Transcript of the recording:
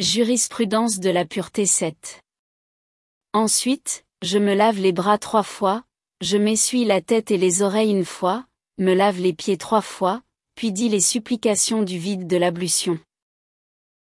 Jurisprudence de la pureté 7. Ensuite, je me lave les bras trois fois, je m'essuie la tête et les oreilles une fois, me lave les pieds trois fois, puis dis les supplications du vide de l'ablution.